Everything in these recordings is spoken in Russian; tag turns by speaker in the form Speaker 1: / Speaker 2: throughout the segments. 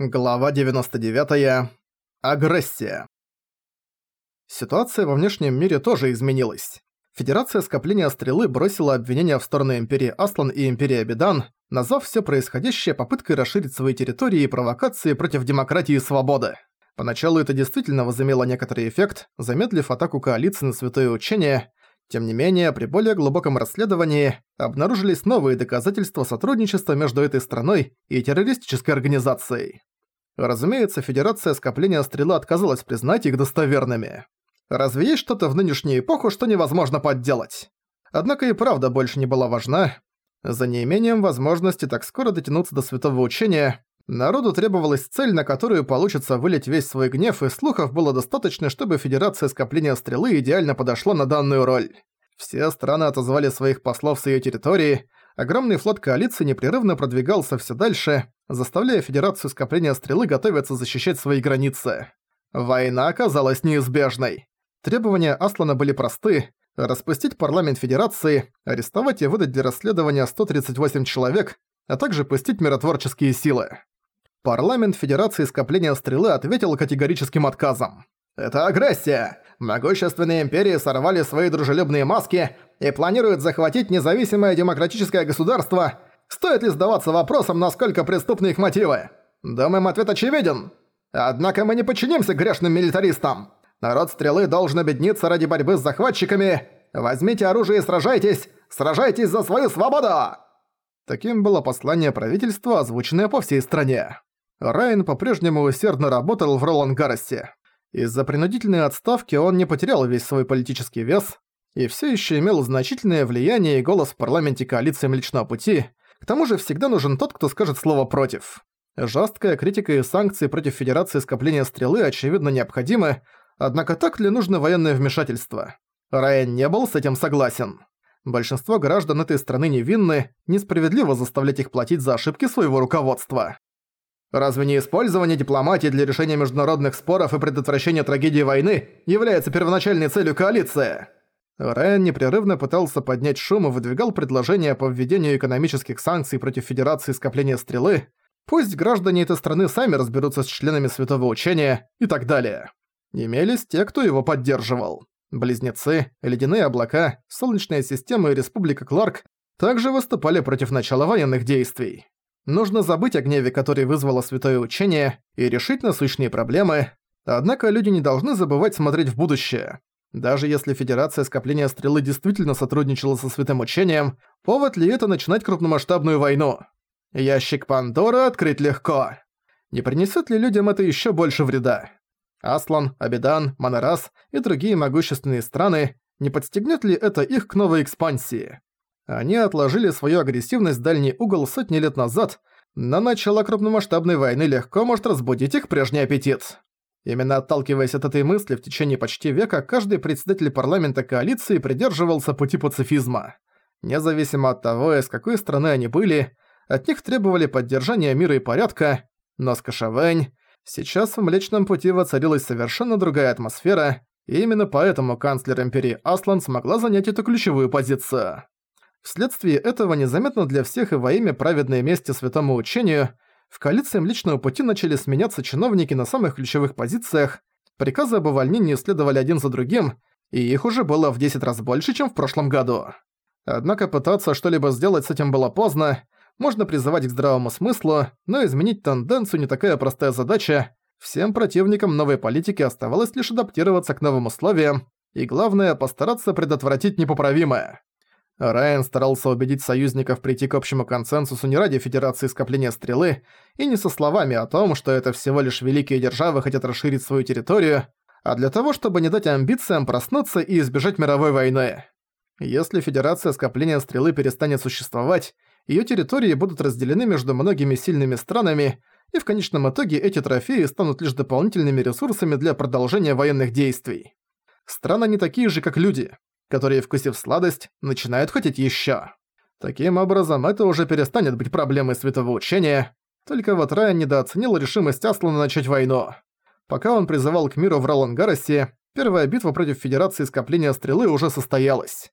Speaker 1: Глава 99. Агрессия. Ситуация во внешнем мире тоже изменилась. Федерация Скопления Стрелы бросила обвинения в сторону Империи Аслан и Империи Абидан, назвав все происходящее попыткой расширить свои территории и провокации против демократии и свободы. Поначалу это действительно возымело некоторый эффект, замедлив атаку коалиции на святое учение, тем не менее, при более глубоком расследовании обнаружились новые доказательства сотрудничества между этой страной и террористической организацией. Разумеется, Федерация Скопления Стрела отказалась признать их достоверными. Разве есть что-то в нынешнюю эпоху, что невозможно подделать? Однако и правда больше не была важна. За неимением возможности так скоро дотянуться до святого учения, народу требовалась цель, на которую получится вылить весь свой гнев, и слухов было достаточно, чтобы Федерация Скопления Стрелы идеально подошла на данную роль. Все страны отозвали своих послов с её территории, огромный флот коалиции непрерывно продвигался все дальше, заставляя Федерацию Скопления Стрелы готовиться защищать свои границы. Война оказалась неизбежной. Требования Аслана были просты – распустить парламент Федерации, арестовать и выдать для расследования 138 человек, а также пустить миротворческие силы. Парламент Федерации Скопления Стрелы ответил категорическим отказом. «Это агрессия! Могущественные империи сорвали свои дружелюбные маски и планируют захватить независимое демократическое государство. Стоит ли сдаваться вопросом, насколько преступны их мотивы? Думаем, ответ очевиден. Однако мы не подчинимся грешным милитаристам. Народ Стрелы должен объединиться ради борьбы с захватчиками. Возьмите оружие и сражайтесь! Сражайтесь за свою свободу!» Таким было послание правительства, озвученное по всей стране. Райан по-прежнему усердно работал в Ролангаросе. Из-за принудительной отставки он не потерял весь свой политический вес и все еще имел значительное влияние и голос в парламенте коалиции Млечного Пути, к тому же всегда нужен тот, кто скажет слово «против». Жесткая критика и санкции против Федерации скопления стрелы очевидно необходимы, однако так ли нужно военное вмешательство? Райан не был с этим согласен. Большинство граждан этой страны невинны, несправедливо заставлять их платить за ошибки своего руководства. Разве не использование дипломатии для решения международных споров и предотвращения трагедии войны является первоначальной целью коалиции? Райан непрерывно пытался поднять шум и выдвигал предложения по введению экономических санкций против Федерации Скопления Стрелы, пусть граждане этой страны сами разберутся с членами Святого Учения и так далее. Имелись те, кто его поддерживал. Близнецы, Ледяные облака, Солнечная система и Республика Кларк также выступали против начала военных действий. Нужно забыть о гневе, который вызвало святое учение, и решить насущные проблемы. Однако люди не должны забывать смотреть в будущее. Даже если Федерация Скопления Стрелы действительно сотрудничала со святым учением, повод ли это начинать крупномасштабную войну? Ящик Пандоры открыть легко. Не принесет ли людям это еще больше вреда? Аслан, Абидан, Манарас и другие могущественные страны, не подстегнет ли это их к новой экспансии? Они отложили свою агрессивность в дальний угол сотни лет назад, но начало крупномасштабной войны легко может разбудить их прежний аппетит. Именно отталкиваясь от этой мысли в течение почти века, каждый председатель парламента коалиции придерживался пути пацифизма. Независимо от того, из какой страны они были, от них требовали поддержания мира и порядка, но с Кашавэнь сейчас в Млечном Пути воцарилась совершенно другая атмосфера, и именно поэтому канцлер Империи Аслан смогла занять эту ключевую позицию. Вследствие этого незаметно для всех и во имя праведной мести святому учению в коалиции Млечного Пути начали сменяться чиновники на самых ключевых позициях, приказы об увольнении следовали один за другим, и их уже было в 10 раз больше, чем в прошлом году. Однако пытаться что-либо сделать с этим было поздно, можно призывать к здравому смыслу, но изменить тенденцию не такая простая задача. Всем противникам новой политики оставалось лишь адаптироваться к новым условиям, и главное, постараться предотвратить непоправимое. Райан старался убедить союзников прийти к общему консенсусу не ради Федерации Скопления Стрелы и не со словами о том, что это всего лишь великие державы хотят расширить свою территорию, а для того, чтобы не дать амбициям проснуться и избежать мировой войны. Если Федерация Скопления Стрелы перестанет существовать, её территории будут разделены между многими сильными странами, и в конечном итоге эти трофеи станут лишь дополнительными ресурсами для продолжения военных действий. Страны не такие же, как люди которые, вкусив сладость, начинают хотеть ещё. Таким образом, это уже перестанет быть проблемой святого учения, только вот Райан недооценил решимость Аслана начать войну. Пока он призывал к миру в Ролангаросе, первая битва против Федерации Скопления Стрелы уже состоялась.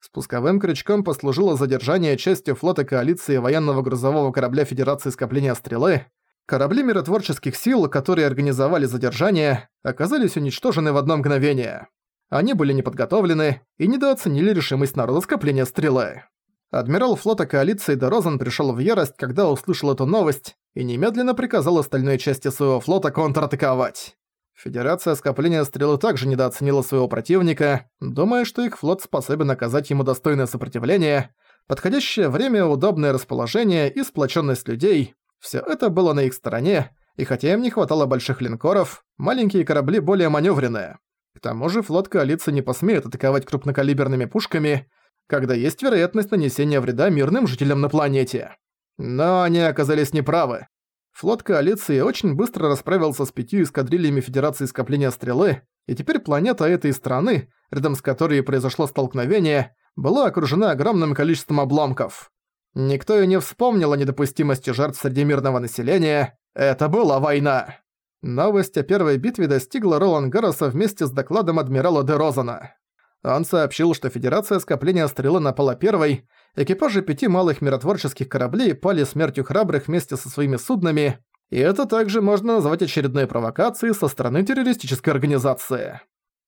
Speaker 1: Спусковым крючком послужило задержание частью флота коалиции военного грузового корабля Федерации Скопления Стрелы. Корабли миротворческих сил, которые организовали задержание, оказались уничтожены в одно мгновение. Они были неподготовлены и недооценили решимость народа скопления стрелы. Адмирал флота коалиции Дорозан пришел в ярость, когда услышал эту новость, и немедленно приказал остальной части своего флота контратаковать. Федерация скопления стрелы также недооценила своего противника, думая, что их флот способен оказать ему достойное сопротивление, подходящее время, удобное расположение и сплоченность людей все это было на их стороне, и хотя им не хватало больших линкоров, маленькие корабли более маневренные. К тому же флот коалиции не посмеет атаковать крупнокалиберными пушками, когда есть вероятность нанесения вреда мирным жителям на планете. Но они оказались неправы. Флот коалиции очень быстро расправился с пятью эскадрильями Федерации Скопления Стрелы, и теперь планета этой страны, рядом с которой произошло столкновение, была окружена огромным количеством обломков. Никто и не вспомнил о недопустимости жертв среди мирного населения. Это была война. Новость о первой битве достигла Ролан Гарроса вместе с докладом адмирала де Розана. Он сообщил, что Федерация Скопления Стрелы напала первой, экипажи пяти малых миротворческих кораблей пали смертью храбрых вместе со своими суднами, и это также можно назвать очередной провокацией со стороны террористической организации.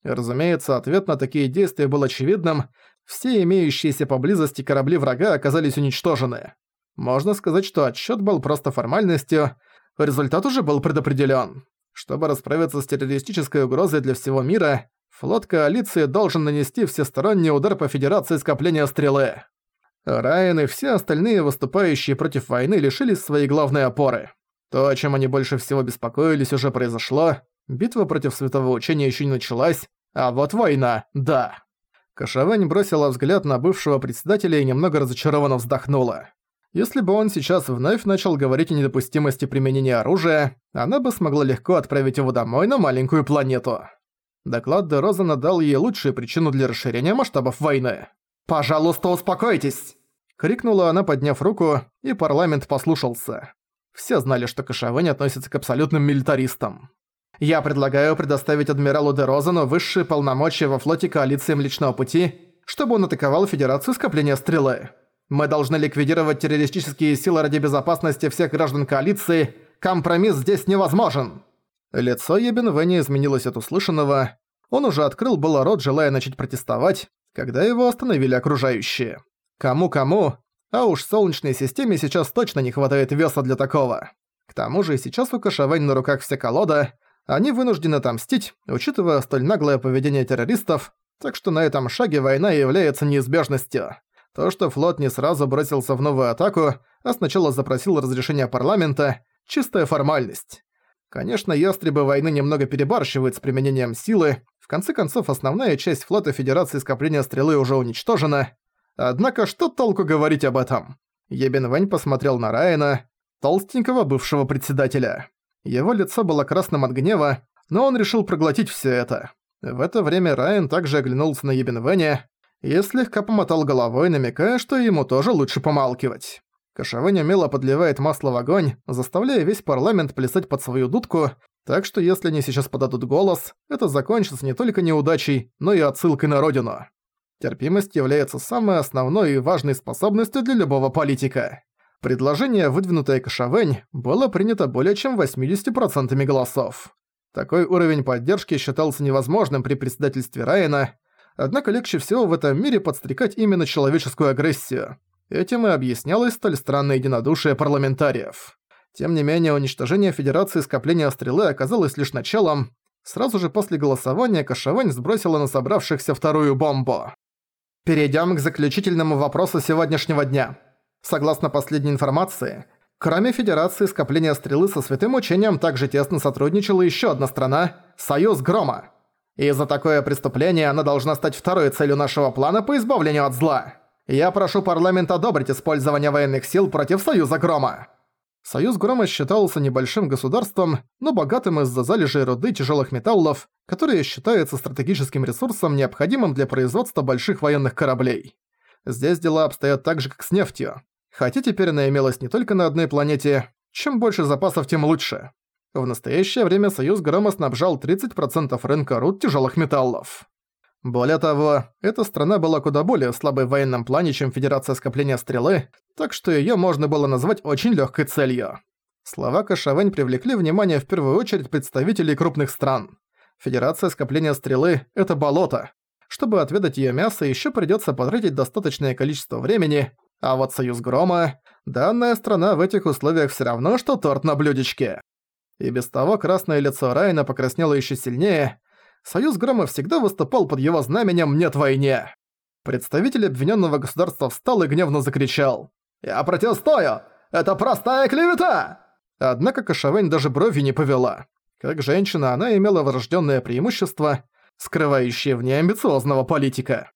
Speaker 1: Разумеется, ответ на такие действия был очевидным, все имеющиеся поблизости корабли врага оказались уничтожены. Можно сказать, что отсчёт был просто формальностью, результат уже был предопределён. Чтобы расправиться с террористической угрозой для всего мира, флот коалиции должен нанести всесторонний удар по Федерации скопления стрелы. Райан и все остальные выступающие против войны лишились своей главной опоры. То, о чем они больше всего беспокоились, уже произошло. Битва против Святого Учения еще не началась, а вот война – да. Кашавань бросила взгляд на бывшего председателя и немного разочарованно вздохнула. Если бы он сейчас вновь начал говорить о недопустимости применения оружия, она бы смогла легко отправить его домой на маленькую планету. Доклад Де Розена дал ей лучшую причину для расширения масштабов войны. «Пожалуйста, успокойтесь!» Крикнула она, подняв руку, и парламент послушался. Все знали, что Кашавэнь относится к абсолютным милитаристам. Я предлагаю предоставить адмиралу де Розену высшие полномочия во флоте коалиции Млечного Пути, чтобы он атаковал Федерацию Скопления Стрелы. Мы должны ликвидировать террористические силы ради безопасности всех граждан коалиции. Компромисс здесь невозможен!» Лицо Ебен Венни изменилось от услышанного. Он уже открыл было рот, желая начать протестовать, когда его остановили окружающие. Кому-кому, а уж Солнечной системе сейчас точно не хватает веса для такого. К тому же сейчас у Кашавэнь на руках вся колода, они вынуждены отомстить, учитывая столь наглое поведение террористов, так что на этом шаге война является неизбежностью. То, что флот не сразу бросился в новую атаку, а сначала запросил разрешение парламента – чистая формальность. Конечно, ястребы войны немного перебарщивают с применением силы, в конце концов основная часть флота Федерации Скопления Стрелы уже уничтожена. Однако что толку говорить об этом? Ебен Вэнь посмотрел на Райана, толстенького бывшего председателя. Его лицо было красным от гнева, но он решил проглотить все это. В это время Райан также оглянулся на Ебенвене и слегка помотал головой, намекая, что ему тоже лучше помалкивать. Кашавэнь умело подливает масло в огонь, заставляя весь парламент плясать под свою дудку, так что если они сейчас подадут голос, это закончится не только неудачей, но и отсылкой на родину. Терпимость является самой основной и важной способностью для любого политика. Предложение, выдвинутое Кашавэнь, было принято более чем 80% голосов. Такой уровень поддержки считался невозможным при председательстве Райана, однако легче всего в этом мире подстрекать именно человеческую агрессию. Этим и объяснялось столь странное единодушие парламентариев. Тем не менее, уничтожение Федерации скопления стрелы оказалось лишь началом. Сразу же после голосования Кашавань сбросила на собравшихся вторую бомбу. Перейдем к заключительному вопросу сегодняшнего дня. Согласно последней информации, кроме Федерации скопления стрелы со Святым Учением также тесно сотрудничала еще одна страна – Союз Грома. И за такое преступление она должна стать второй целью нашего плана по избавлению от зла. Я прошу парламент одобрить использование военных сил против Союза Грома. Союз Грома считался небольшим государством, но богатым из-за залежей руды тяжелых металлов, которые считаются стратегическим ресурсом, необходимым для производства больших военных кораблей. Здесь дела обстоят так же, как с нефтью. Хотя теперь она имелась не только на одной планете, чем больше запасов, тем лучше. В настоящее время Союз Грома снабжал 30% рынка руд тяжелых металлов. Более того, эта страна была куда более слабой в военном плане, чем Федерация Скопления Стрелы, так что её можно было назвать очень лёгкой целью. Слова Кашавэнь привлекли внимание в первую очередь представителей крупных стран. Федерация скопления стрелы – это болото. Чтобы отведать её мясо, ещё придётся потратить достаточное количество времени, а вот Союз Грома – данная страна в этих условиях всё равно, что торт на блюдечке. И без того красное лицо Райна покраснело ещё сильнее. Союз Грома всегда выступал под его знаменем «Нет войне». Представитель обвинённого государства встал и гневно закричал. «Я протестую! Это простая клевета!» Однако Кашавэнь даже брови не повела. Как женщина, она имела врожденное преимущество, скрывающее в ней амбициозного политика.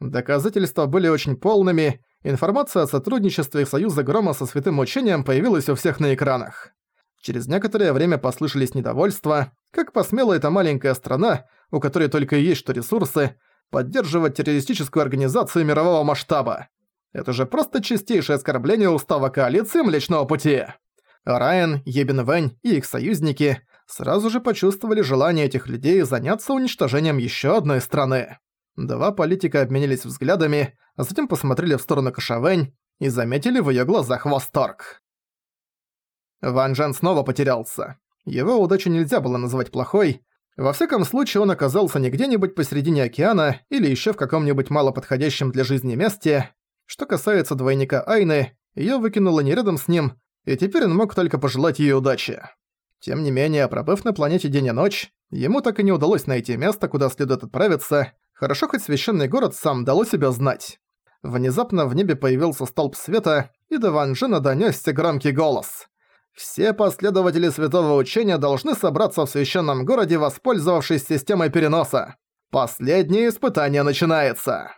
Speaker 1: Доказательства были очень полными, информация о сотрудничестве Союза Грома со Святым Учением появилась у всех на экранах. Через некоторое время послышались недовольства, как посмела эта маленькая страна, у которой только и есть что ресурсы, поддерживать террористическую организацию мирового масштаба. Это же просто чистейшее оскорбление устава коалиции Млечного Пути. Райан, Ебин Вэнь и их союзники сразу же почувствовали желание этих людей заняться уничтожением еще одной страны. Два политика обменялись взглядами, а затем посмотрели в сторону Кашавэнь и заметили в её глазах восторг. Ван Джен снова потерялся. Его удачу нельзя было назвать плохой. Во всяком случае, он оказался не где-нибудь посередине океана или ещё в каком-нибудь малоподходящем для жизни месте. Что касается двойника Айны, её выкинуло не рядом с ним, и теперь он мог только пожелать ей удачи. Тем не менее, пробыв на планете день и ночь, ему так и не удалось найти место, куда следует отправиться. Хорошо, хоть священный город сам дал себя знать. Внезапно в небе появился столб света, и до Ван Джена донёсся громкий голос. «Все последователи святого учения должны собраться в священном городе, воспользовавшись системой переноса. Последнее испытание начинается!»